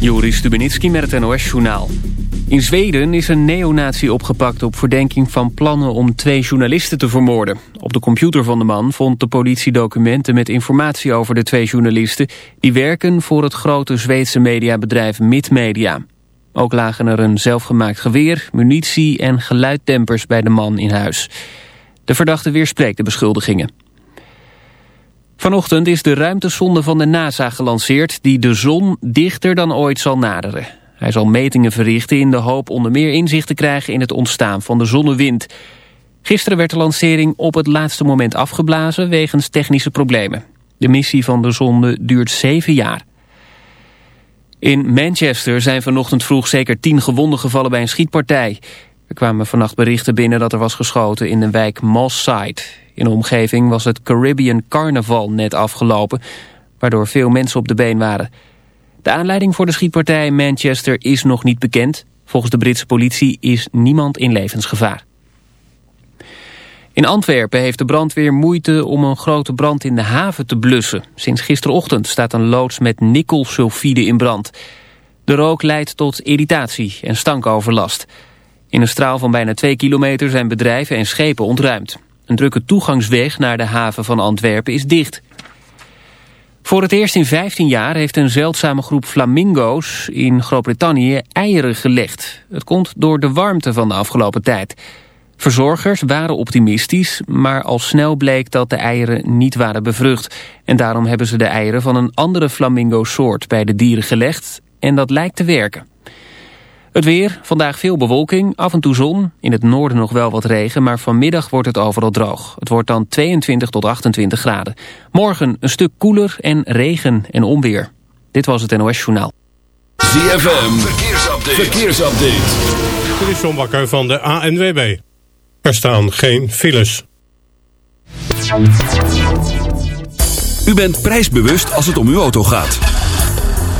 Joris Stubenitski met het NOS-journaal. In Zweden is een neonazi opgepakt op verdenking van plannen om twee journalisten te vermoorden. Op de computer van de man vond de politie documenten met informatie over de twee journalisten... die werken voor het grote Zweedse mediabedrijf Midmedia. Ook lagen er een zelfgemaakt geweer, munitie en geluiddempers bij de man in huis. De verdachte weerspreekt de beschuldigingen. Vanochtend is de ruimtesonde van de NASA gelanceerd... die de zon dichter dan ooit zal naderen. Hij zal metingen verrichten in de hoop onder meer inzicht te krijgen... in het ontstaan van de zonnewind. Gisteren werd de lancering op het laatste moment afgeblazen... wegens technische problemen. De missie van de zonde duurt zeven jaar. In Manchester zijn vanochtend vroeg zeker tien gewonden gevallen bij een schietpartij. Er kwamen vannacht berichten binnen dat er was geschoten in de wijk Moss In de omgeving was het Caribbean Carnaval net afgelopen, waardoor veel mensen op de been waren. De aanleiding voor de schietpartij in Manchester is nog niet bekend. Volgens de Britse politie is niemand in levensgevaar. In Antwerpen heeft de brandweer moeite om een grote brand in de haven te blussen. Sinds gisterochtend staat een loods met nikkelsulfide in brand. De rook leidt tot irritatie en stankoverlast. In een straal van bijna twee kilometer zijn bedrijven en schepen ontruimd. Een drukke toegangsweg naar de haven van Antwerpen is dicht. Voor het eerst in 15 jaar heeft een zeldzame groep flamingo's in Groot-Brittannië eieren gelegd. Het komt door de warmte van de afgelopen tijd. Verzorgers waren optimistisch, maar al snel bleek dat de eieren niet waren bevrucht. En daarom hebben ze de eieren van een andere flamingo-soort bij de dieren gelegd en dat lijkt te werken. Het weer, vandaag veel bewolking, af en toe zon. In het noorden nog wel wat regen, maar vanmiddag wordt het overal droog. Het wordt dan 22 tot 28 graden. Morgen een stuk koeler en regen en onweer. Dit was het NOS Journaal. ZFM, verkeersupdate. verkeersupdate. Dit is John Bakker van de ANWB. Er staan geen files. U bent prijsbewust als het om uw auto gaat.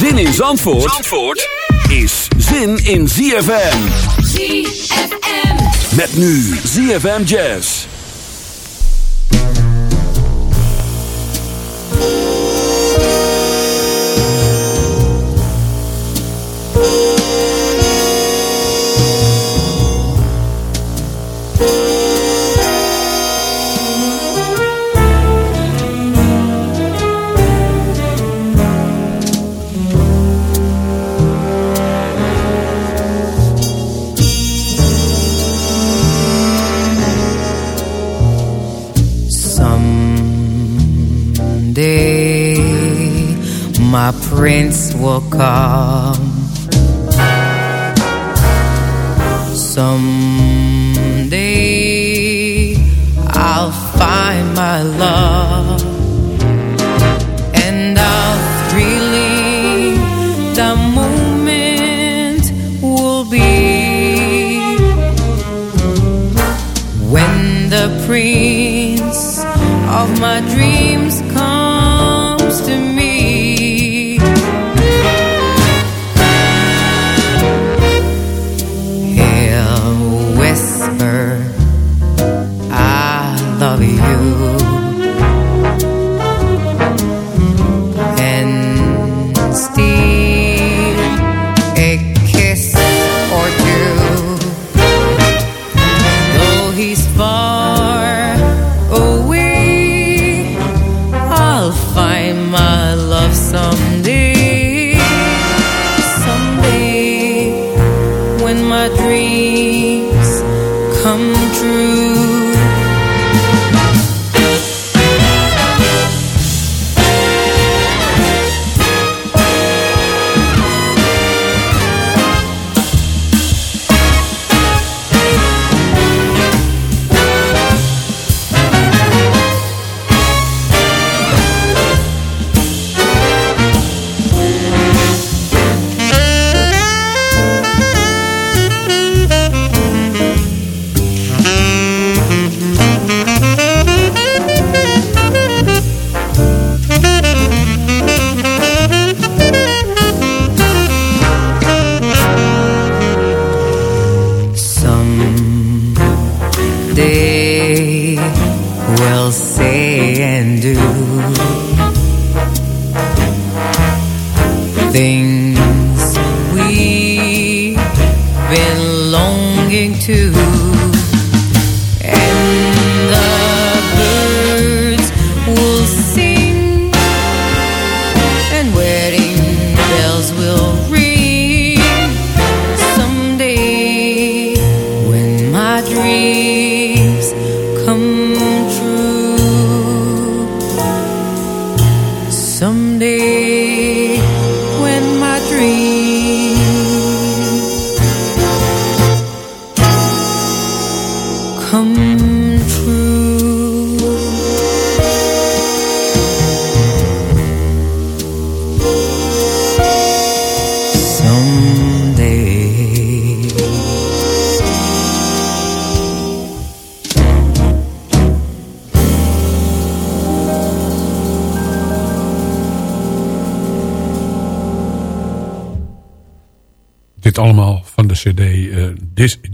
Zin in Zandvoort, Zandvoort is zin in ZFM. ZFM. Met nu ZFM Jazz. Someday my prince will come. Someday I'll find my love and I'll thrilling the moment will be when the prince of my dreams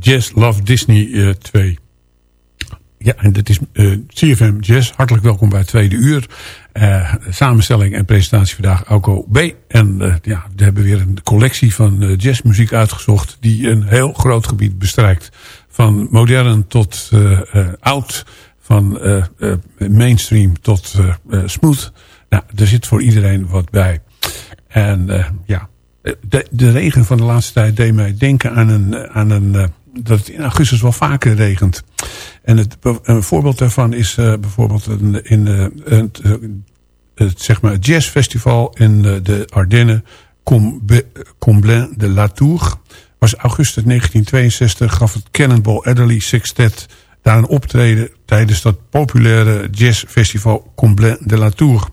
Jazz Love Disney eh, 2. Ja, en dit is eh, CFM Jazz. Hartelijk welkom bij het tweede uur. Eh, samenstelling en presentatie vandaag Auko B. En eh, ja, we hebben weer een collectie van eh, jazzmuziek uitgezocht... die een heel groot gebied bestrijkt. Van modern tot eh, eh, oud. Van eh, eh, mainstream tot eh, eh, smooth. Nou, er zit voor iedereen wat bij. En eh, ja, de, de regen van de laatste tijd deed mij denken aan een, aan een eh, dat het in augustus wel vaker regent. En het, een voorbeeld daarvan is eh, bijvoorbeeld een, in eh, het, zeg maar jazzfestival in de Ardennen, Comblain de la Tour. Was augustus 1962 gaf het Cannonball Adderley Sextet daar een optreden tijdens dat populaire jazzfestival Comblain de la Tour.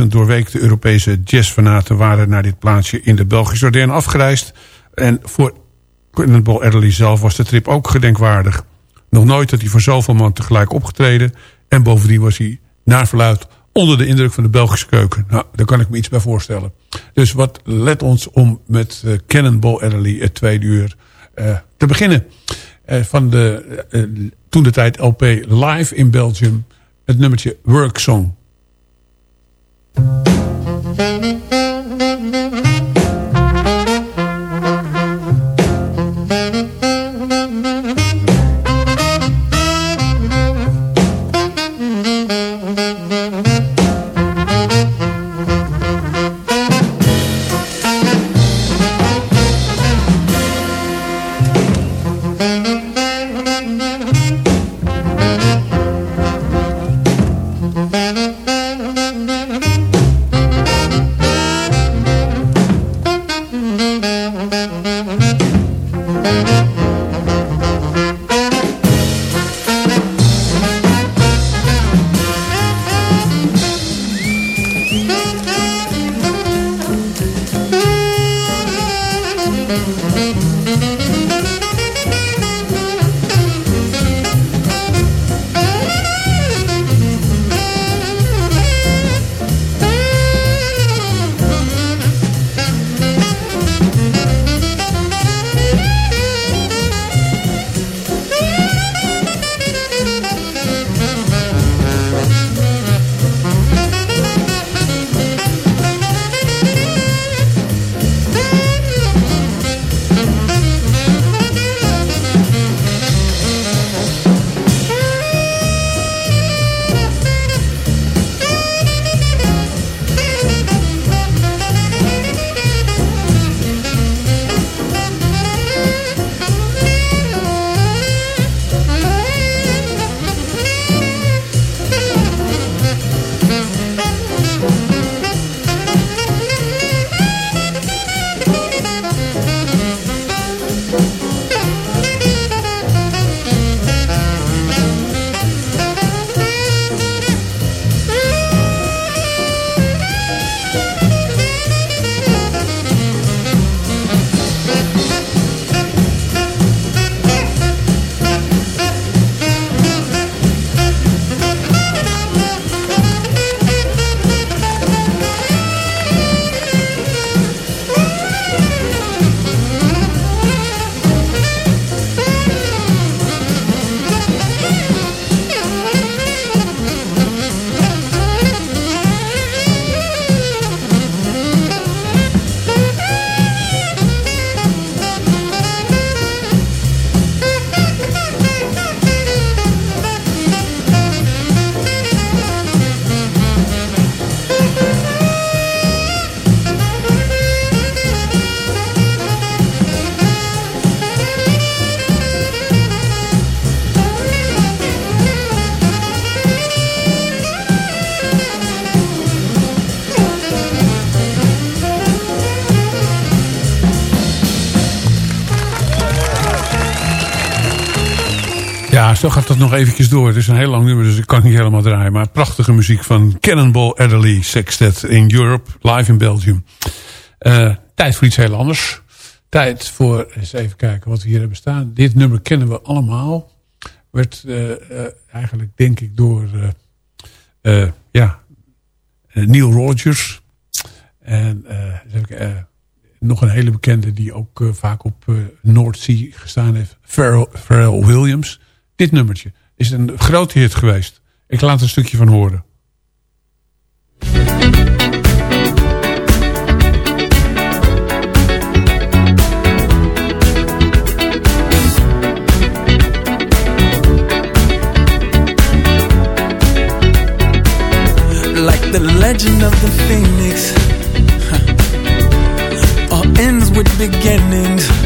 42.000 doorweekte Europese jazzfanaten waren naar dit plaatsje in de Belgische Ardennen afgereisd. En voor Cannonball Adderley zelf was de trip ook gedenkwaardig. Nog nooit had hij voor zoveel man tegelijk opgetreden. En bovendien was hij, naar verluid, onder de indruk van de Belgische keuken. Nou, daar kan ik me iets bij voorstellen. Dus wat let ons om met uh, Cannonball Adderley het tweede uur uh, te beginnen. Uh, van de toen de tijd LP Live in Belgium. Het nummertje Work Song. Zo gaat dat nog eventjes door. Het is een heel lang nummer, dus ik kan niet helemaal draaien. Maar prachtige muziek van Cannonball Adderley Sextet in Europe, live in Belgium. Eh, tijd voor iets heel anders. Tijd voor, eens even kijken wat we hier hebben staan. Dit nummer kennen we allemaal. Werd eh, eh, eigenlijk, denk ik, door ja, Neil Rogers. En nog een hele bekende die ook vaak op Sea gestaan heeft. Pharrell, Pharrell Williams. Dit nummertje is een grote hit geweest. Ik laat een stukje van horen. like the legend of the phoenix. huh, All ends with beginnings.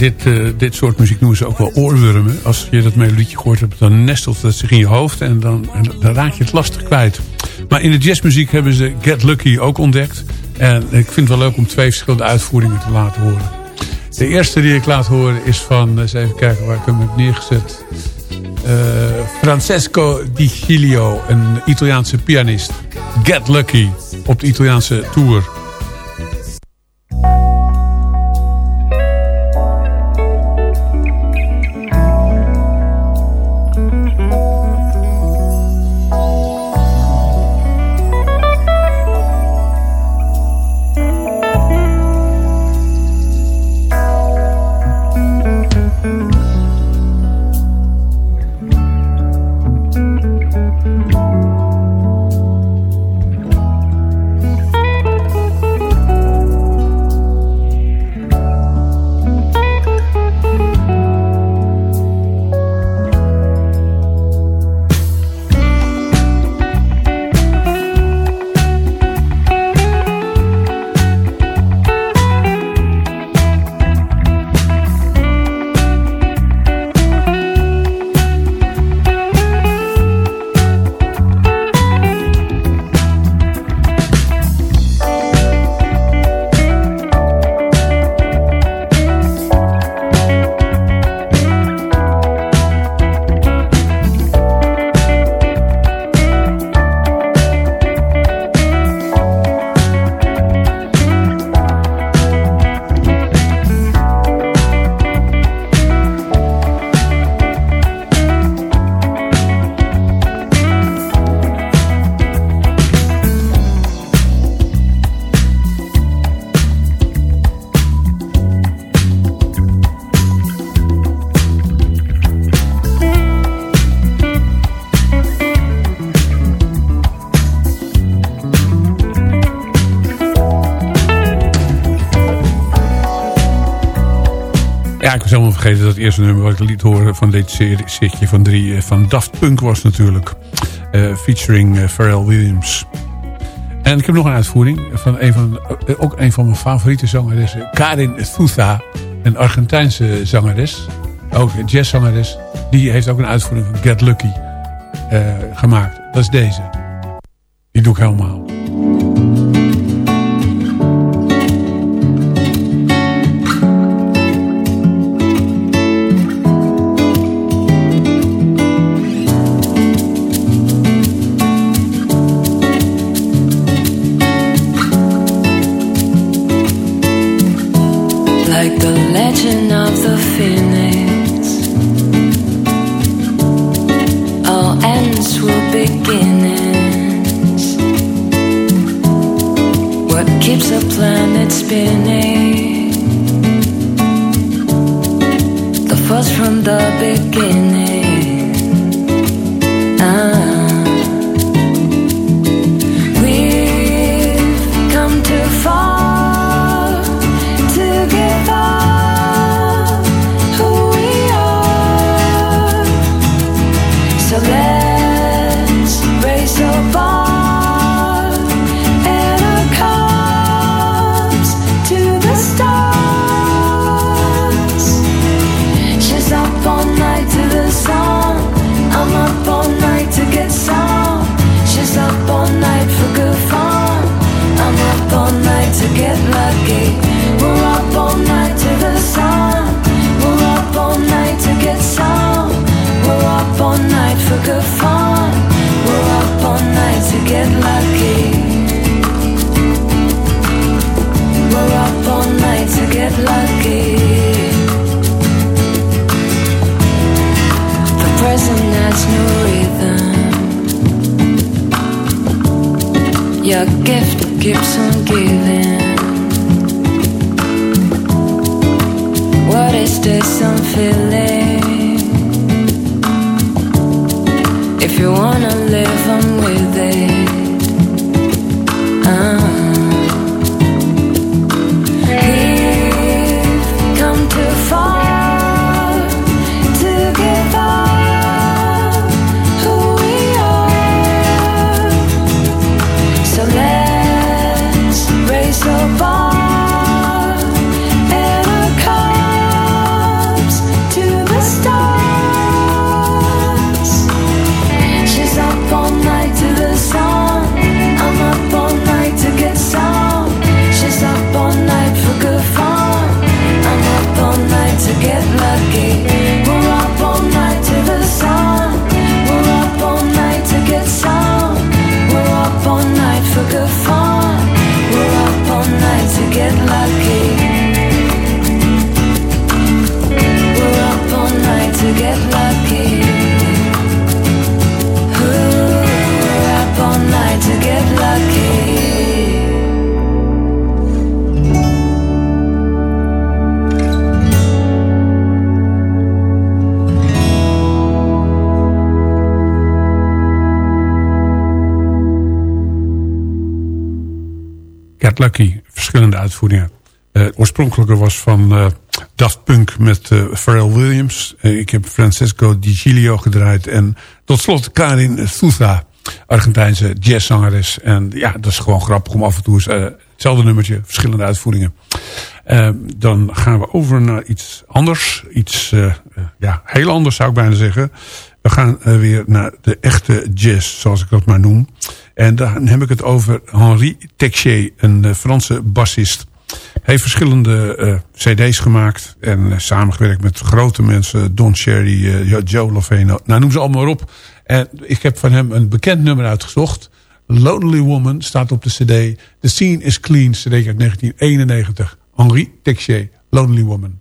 Dit, eh, dit soort muziek noemen ze ook wel oorwormen. Als je dat melodietje gehoord hebt, dan nestelt dat zich in je hoofd. En dan, dan raak je het lastig kwijt. Maar in de jazzmuziek hebben ze Get Lucky ook ontdekt. En ik vind het wel leuk om twee verschillende uitvoeringen te laten horen. De eerste die ik laat horen is van, eens even kijken waar ik hem heb neergezet. Eh, Francesco Di Giglio, een Italiaanse pianist. Get Lucky op de Italiaanse tour. Het eerste nummer wat ik liet horen van dit setje van drie eh, van Daft Punk was natuurlijk. Eh, featuring eh, Pharrell Williams. En ik heb nog een uitvoering van een van, ook een van mijn favoriete zangeressen. Karin Thuza, een Argentijnse zangeres. Ook een jazzzangeres. Die heeft ook een uitvoering van Get Lucky gemaakt. Dat is deze. Die doe ik helemaal. Fuss from the beginning. Ah. We're up all night to get lucky. We're up all night to get lucky. The present has no rhythm. Your gift keeps on giving. What is this I'm feeling? You wanna live, I'm with it. Ah. Lucky, verschillende uitvoeringen. Het oorspronkelijke was van eh, Daft Punk met eh, Pharrell Williams. Ik heb Francesco Di Giglio gedraaid. En tot slot Karin Souza, Argentijnse jazzzangeres. En ja, dat is gewoon grappig om af en toe eens, hetzelfde nummertje, verschillende uitvoeringen. Dan gaan we over naar iets anders. Iets ja, heel anders zou ik bijna zeggen. We gaan weer naar de echte jazz, zoals ik dat maar noem. En dan heb ik het over Henri Texier, een eh, Franse bassist. Hij heeft verschillende eh, cd's gemaakt en eh, samengewerkt met grote mensen. Don Cherry, Joe Loveno, nou noem ze allemaal op. En ik heb van hem een bekend nummer uitgezocht. Lonely Woman staat op de cd. The Scene is Clean, cd uit 1991. Henri Texier, Lonely Woman.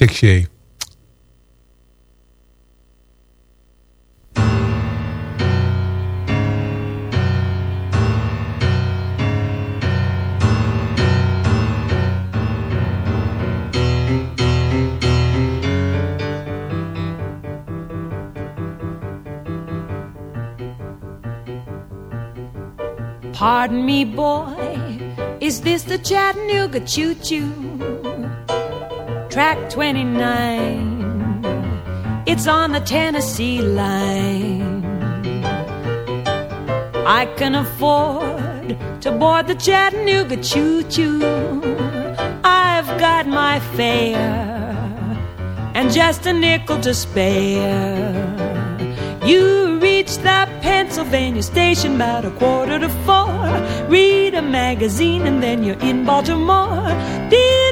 Cliché. Pardon me, boy, is this the Chattanooga Choo Choo? Track 29, it's on the Tennessee line. I can afford to board the Chattanooga Choo Choo. I've got my fare and just a nickel to spare. You reach the Pennsylvania station about a quarter to four. Read a magazine and then you're in Baltimore. Dinner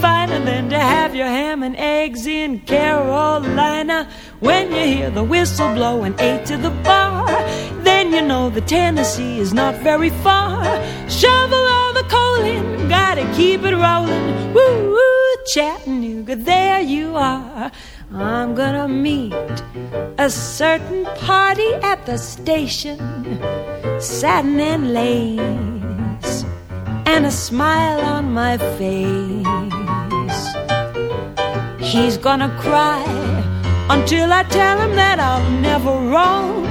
finer than to have your ham and eggs in Carolina. When you hear the whistle blow and eight to the bar, then you know the Tennessee is not very far. Shovel all the coal in, gotta keep it rolling. Woo woo, Chattanooga, there you are. I'm gonna meet a certain party at the station, satin and lace, and a smile on my face. He's gonna cry until I tell him that I'll never roam.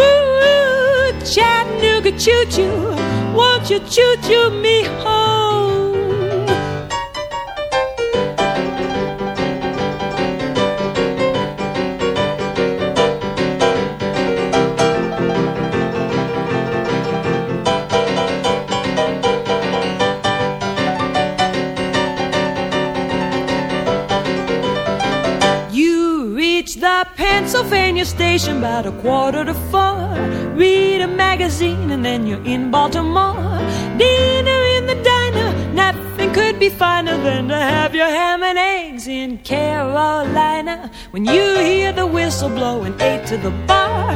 Ooh, Chattanooga choo choo, won't you choo choo me home? Station about a quarter to four. Read a magazine and then you're in Baltimore. Dinner in the diner, nothing could be finer than to have your ham and eggs in Carolina. When you hear the whistle blow and eight to the bar,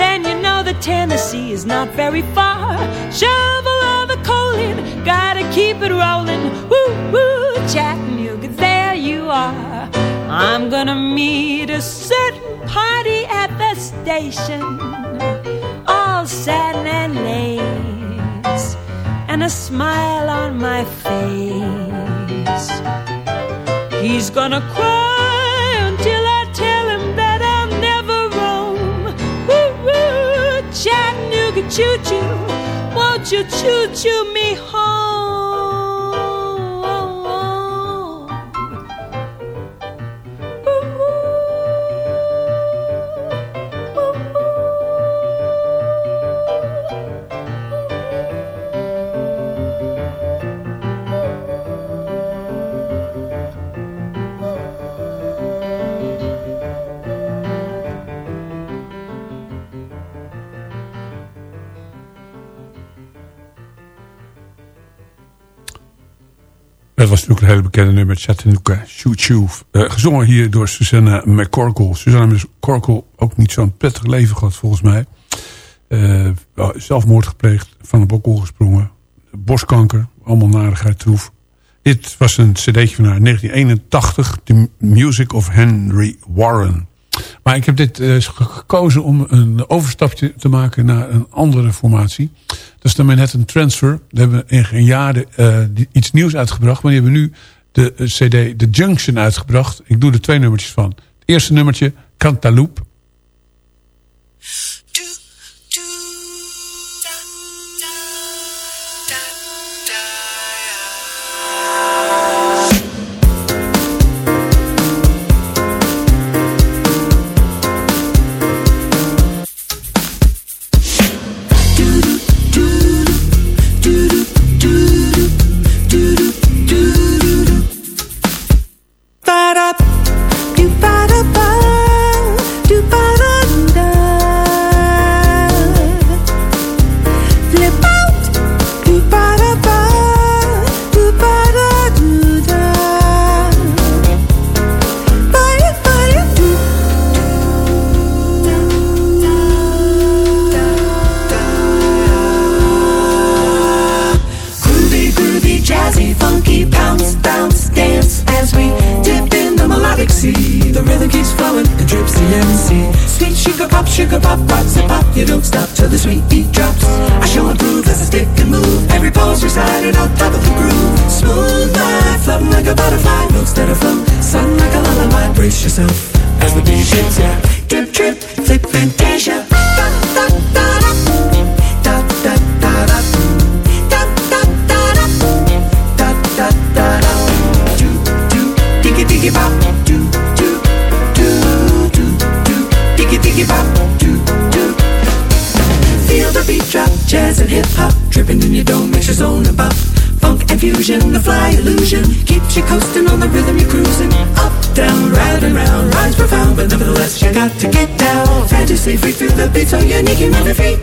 then you know the Tennessee is not very far. Shovel all the coal in, gotta keep it rolling. Woo woo, Chattanooga, there you are. I'm gonna meet a all satin and lace, and a smile on my face. He's gonna cry until I tell him that I'll never roam. Woo woo, Chattanooga choo choo, won't you choo choo me home? Hele bekende nummer, Chattanooga Choo Choo. Eh, gezongen hier door Susanna McCorkle. Susanna McCorkle, ook niet zo'n prettig leven gehad volgens mij. Wel, zelfmoord gepleegd, van een bokkel gesprongen. Borstkanker, allemaal narigheid troef. Dit was een cd'tje van haar 1981, The Music of Henry Warren. Maar ik heb dit eh, gekozen om een overstapje te maken naar een andere formatie. Dat is de Manhattan Transfer. Die hebben in geen jaren eh, iets nieuws uitgebracht. Maar die hebben nu de eh, cd The Junction uitgebracht. Ik doe er twee nummertjes van. Het eerste nummertje, Cantaloupe. Jazz and hip hop Dripping in your dome makes your zone bop Funk and fusion, the fly illusion Keeps you coasting on the rhythm you're cruising. Up, down, round and round Rides profound, but nevertheless you got to get down. Fantasy free through the beat so unique you your feet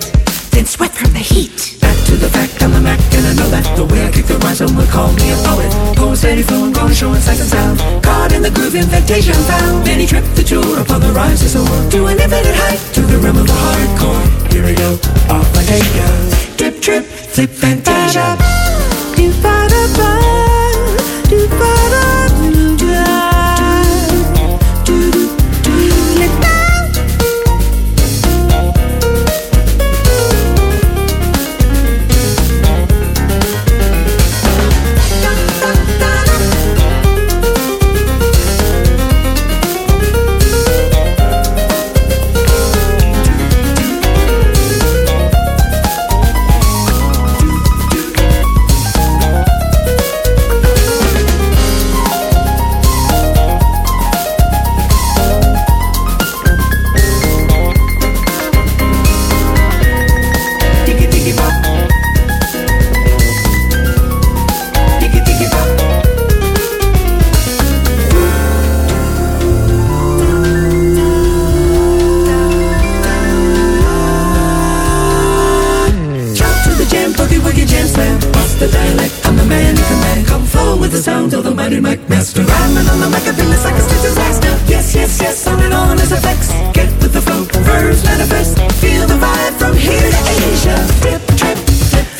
Then sweat from the heat to the fact, I'm a Mac and I know that The way I kick the rhyme, someone call me a poet. Poem steady flowing, gonna showing sight and sound. Caught in the groove, invitation found. Many trip the jewel upon the rise to soar. To an infinite height, to the realm of the hardcore. Here we go, off I take ya Trip, trip, flip fantasia Do-ba-da-ba, do-ba-da-do-da.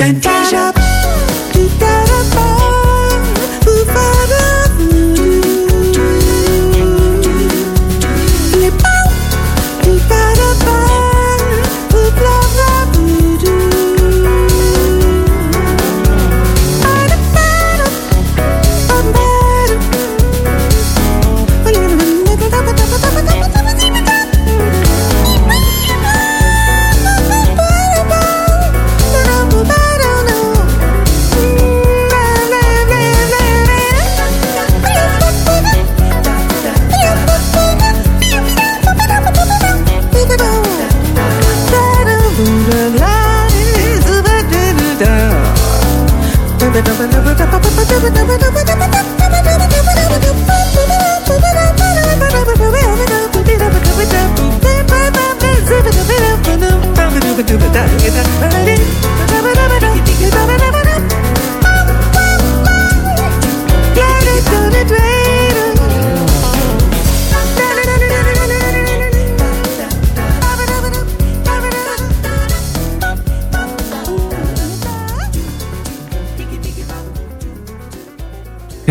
t'as déjà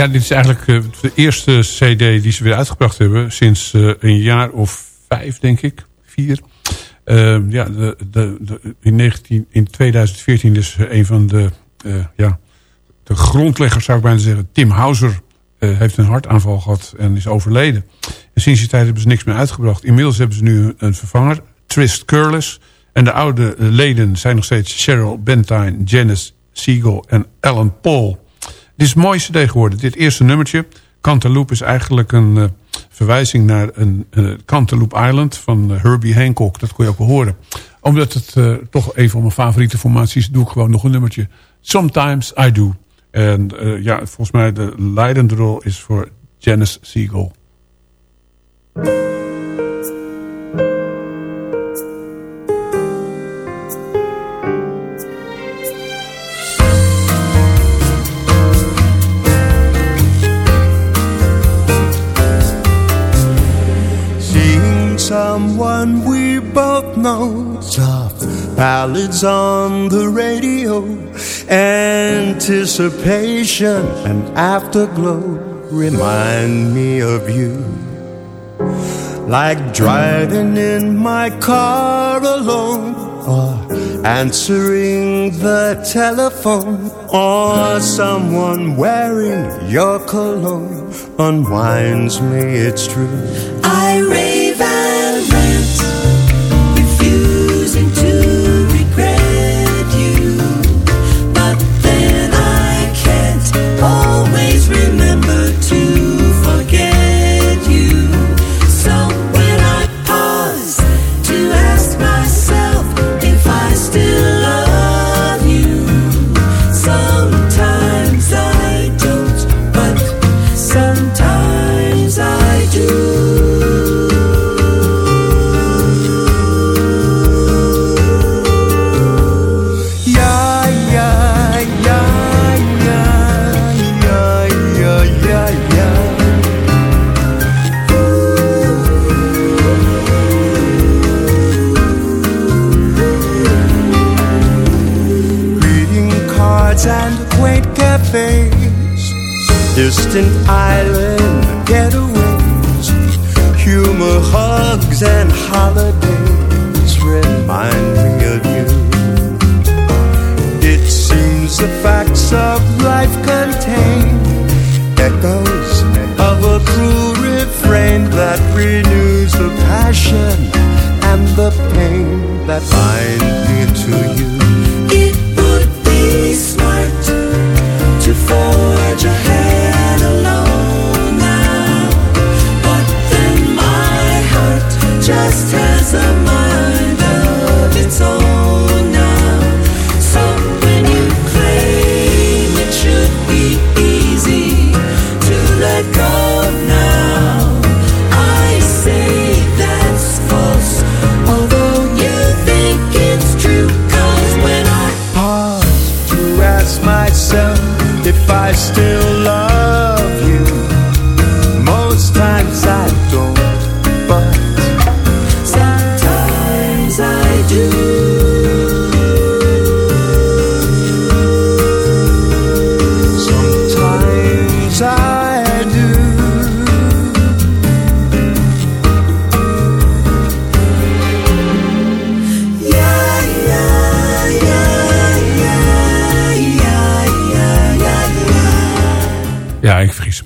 Ja, dit is eigenlijk eh, de eerste cd die ze weer uitgebracht hebben. Sinds eh, een jaar of vijf, denk ik. Vier. Eh, ja, in, 19, in 2014 is een van de, eh, ja, de grondleggers, zou ik bijna zeggen. Tim Houser eh, heeft een hartaanval gehad en is overleden. En sinds die tijd hebben ze niks meer uitgebracht. Inmiddels hebben ze nu een vervanger, Trist Curlis. En de oude leden zijn nog steeds Cheryl Bentine, Janice Siegel en Alan Paul. Dit is een mooie cd geworden. Dit eerste nummertje, Cantaloupe, is eigenlijk een eh, verwijzing naar een uh, Cantaloupe Island van eh, Herbie Hancock. Dat kon je ook wel horen. Omdat het eh, toch een van mijn favoriete formaties is, doe ik gewoon nog een nummertje. Sometimes I Do. En eh, ja, volgens mij de leidende rol is voor Janice Siegel. Someone we both know. Soft ballads on the radio. Anticipation and afterglow remind me of you. like driving in my car alone, or answering the telephone, or someone wearing your cologne unwinds me, it's true. I cards and quaint cafes, distant island getaways, humor hugs and holidays remind me of you. It seems the facts of life contain echoes of a cruel refrain that renews the passion and the pain that bind me to you.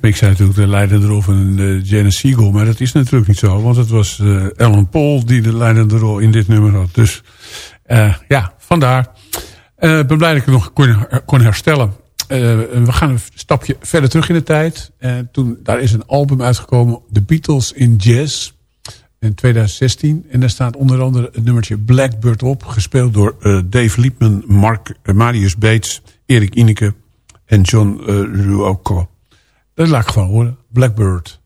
Ik zei natuurlijk de leidende rol van uh, Janis Siegel. Maar dat is natuurlijk niet zo. Want het was uh, Alan Paul die de leidende rol in dit nummer had. Dus uh, ja, vandaar. Ik ben blij dat ik het nog kon, herstellen. We gaan een stapje verder terug in de tijd. Toen, daar is een album uitgekomen. The Beatles in Jazz. In 2016. En daar staat onder andere het nummertje Blackbird op. Gespeeld door Dave Liebman, Mark, Marius Bates, Erik Ineke en John Ruocco. Dat laat ik gewoon horen. Blackbird.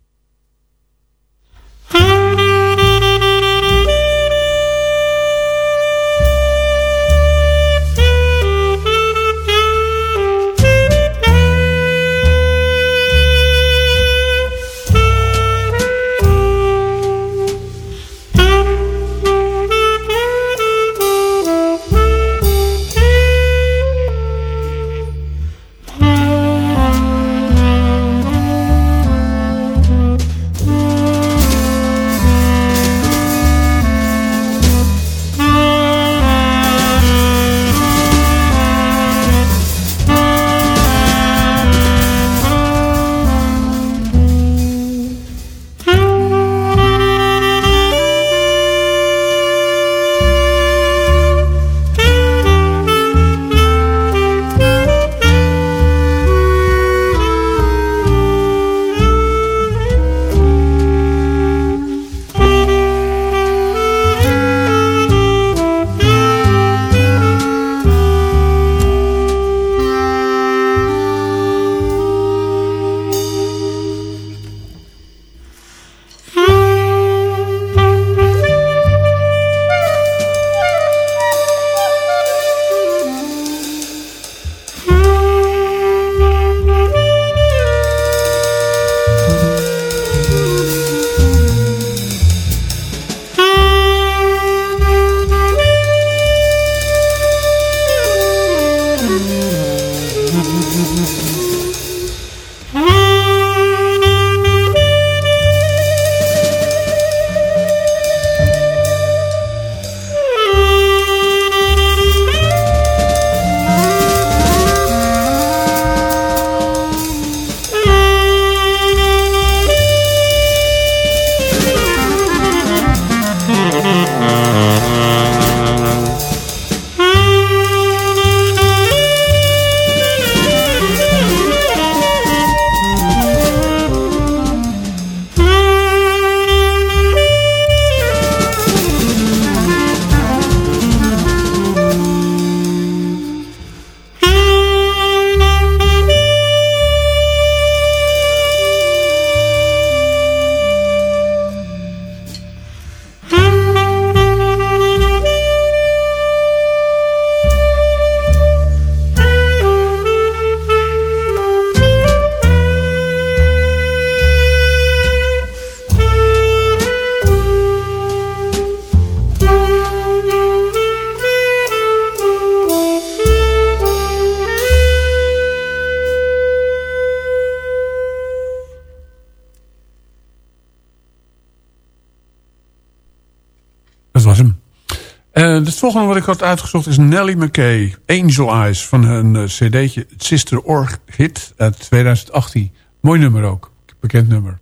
Volgende wat ik had uitgezocht is Nellie McKay. Angel Eyes van hun uh, cd'tje Sister Orchid uit 2018. Mooi nummer ook. Bekend nummer.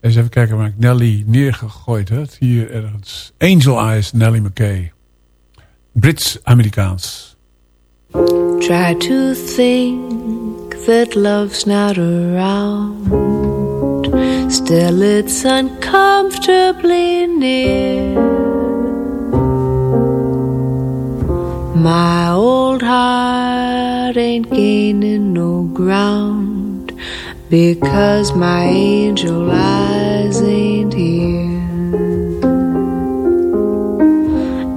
Eens even kijken waar ik Nelly neergegooid heb. Hier ergens. Angel Eyes, Nellie McKay. Brits-Amerikaans. Try to think that love's not around. Still, it's uncomfortably near. My old heart ain't gaining no ground because my angel eyes ain't here.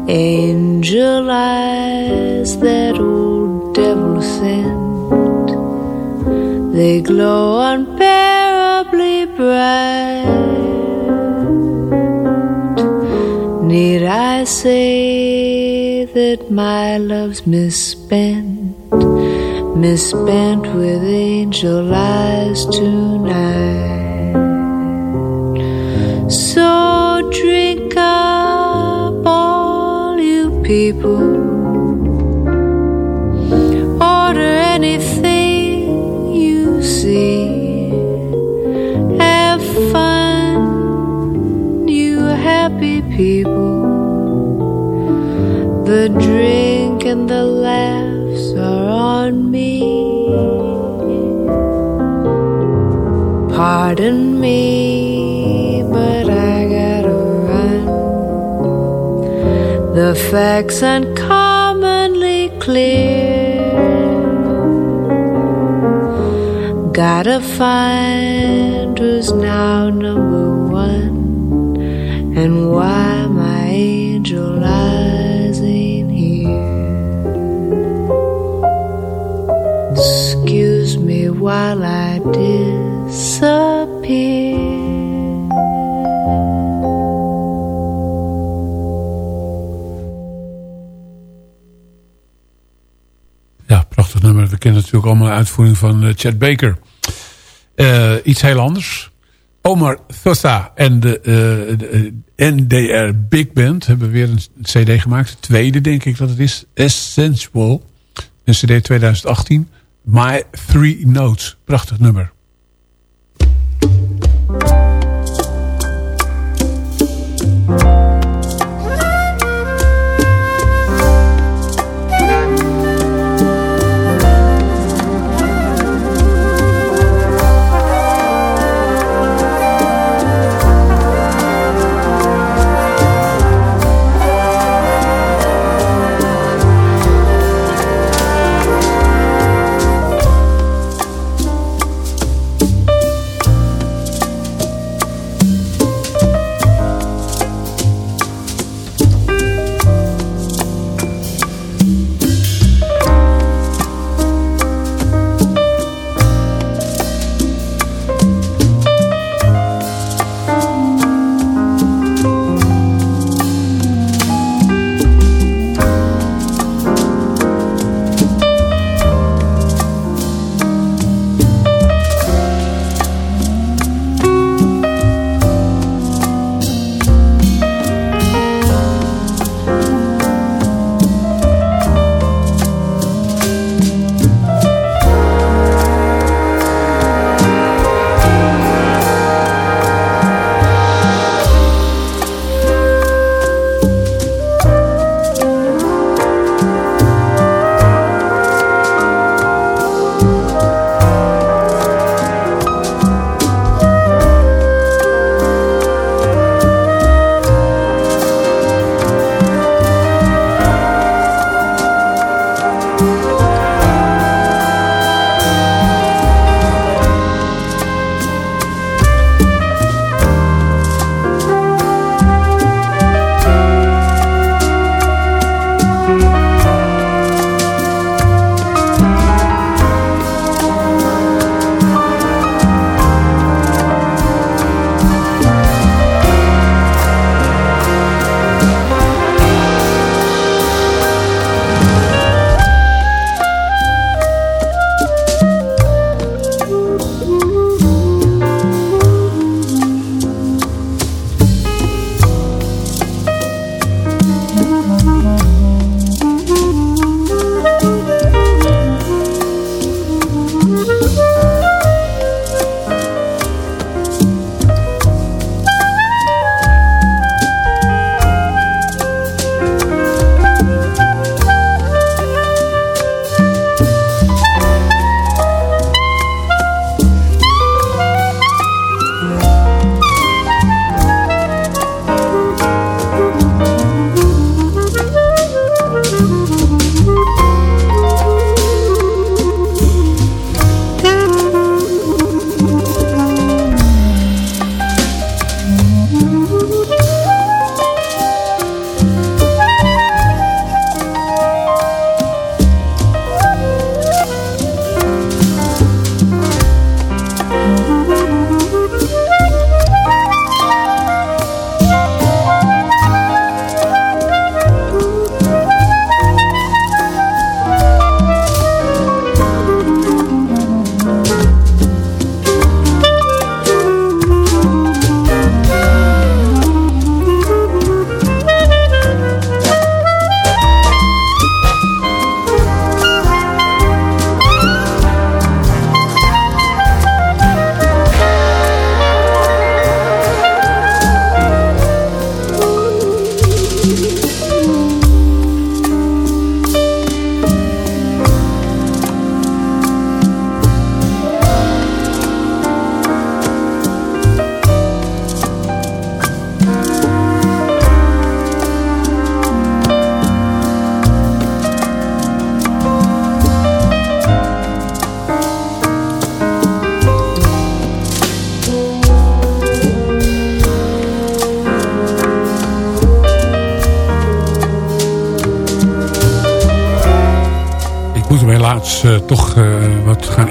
Angel eyes that old devil sent, they glow unbearably bright. Need I say that my love's misspent, misspent with angel eyes tonight? So drink up, all you people. Order anything you see. Have fun, you happy people. And the laughs are on me. Pardon me, but I gotta run. The facts uncommonly clear. Gotta find who's now number one and why while I disappear. Ja, prachtig nummer. We kennen natuurlijk allemaal de uitvoering van eh, Chad Baker. Eh, iets heel anders. Omar Thosa en de, de eh, NDR Big Band hebben weer een cd gemaakt. De tweede denk ik dat het is. Essential. Een cd 2018. My Three Notes. Prachtig nummer.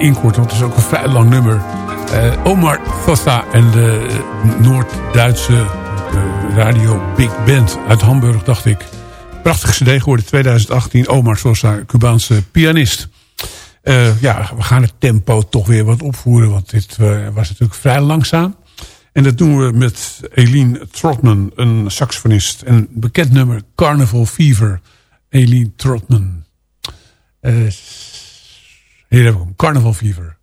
Inkorten. Want het is ook een vrij lang nummer. Eh, Omar Thosta en de Noord-Duitse eh, radio Big Band uit Hamburg, dacht ik. Prachtige cd geworden 2018. Omar Thosta, Cubaanse pianist. Eh, ja, we gaan het tempo toch weer wat opvoeren. Want dit was natuurlijk vrij langzaam. En dat doen we met Eileen Trotman, een saxofonist. En bekend nummer, Carnival Fever. Eileen Trotman. Hier hebben we hem, Carnival Fever.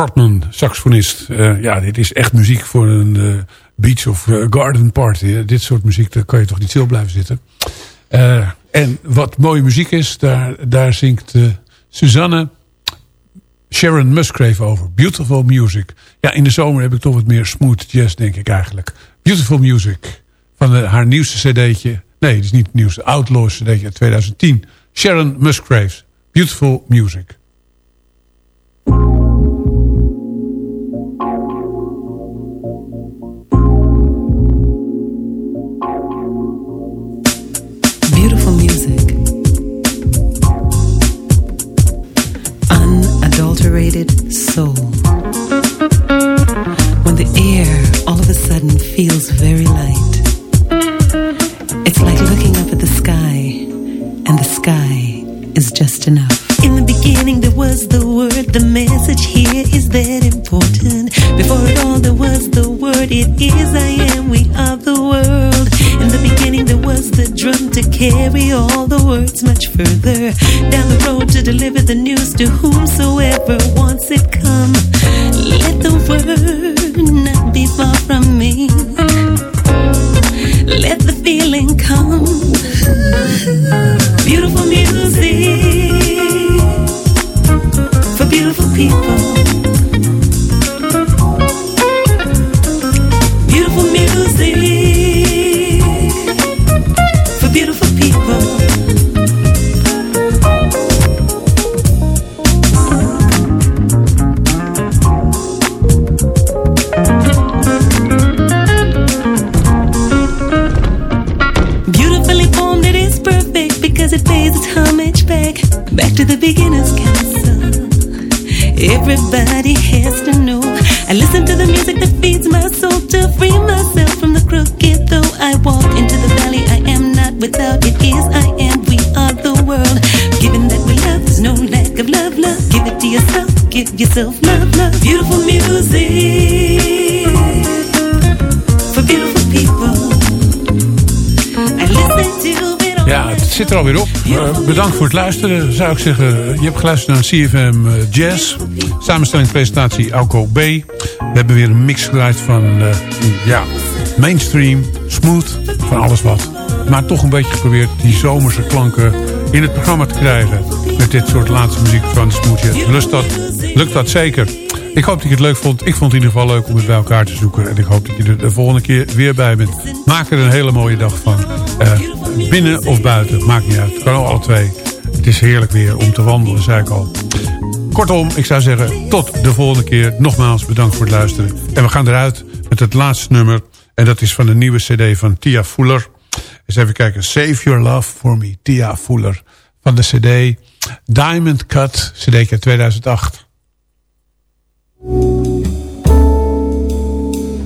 Trotman, saxofonist. Eh, ja, dit is echt muziek voor een eh, beach of eh, garden party. Dit soort muziek, daar kan je toch niet stil blijven zitten. En wat mooie muziek is, daar, daar zingt Suzanne Sharon Musgrave over. Beautiful music. Ja, in de zomer heb ik toch wat meer smooth jazz, denk ik eigenlijk. Beautiful music. Van haar nieuwste cd'tje. Nee, het is niet het nieuwste. Outlaws cd'tje uit 2010. Sharon Musgrave. Beautiful music. Is just enough. In the beginning, there was the word, the message here is that important. Before it all, there was the word, it is I am, we are the world. In the beginning, there was the drum to carry all the words much further down the road to deliver the news to whomsoever wants it come. Let the word not yourself love, love. Beautiful music for beautiful people. I listen to it all. Ja, het zit er alweer op. Eh, bedankt voor het luisteren, zou ik zeggen. Je hebt geluisterd naar CFM eh, Jazz. Samenstelling en presentatie Alco B. We hebben weer een mix gedraaid van eh, ja, mainstream, smooth, van alles wat. Maar toch een beetje geprobeerd die zomerse klanken in het programma te krijgen. Met dit soort laatste muziek van Smooth Jazz. Lust dat, lukt dat zeker. Ik hoop dat je het leuk vond. Ik vond het in ieder geval leuk om het bij elkaar te zoeken. En ik hoop dat je er de volgende keer weer bij bent. Maak er een hele mooie dag van. Eh, binnen of buiten, maakt niet uit. Het kan alle twee. Het is heerlijk weer om te wandelen, zei ik al. Kortom, ik zou zeggen, tot de volgende keer. Nogmaals bedankt voor het luisteren. En we gaan eruit met het laatste nummer. En dat is van de nieuwe cd van Tia Fuller. Eens even kijken. Save Your Love For Me, Tia Fuller. Van de cd Diamond Cut, cd 2008.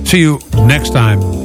See you next time.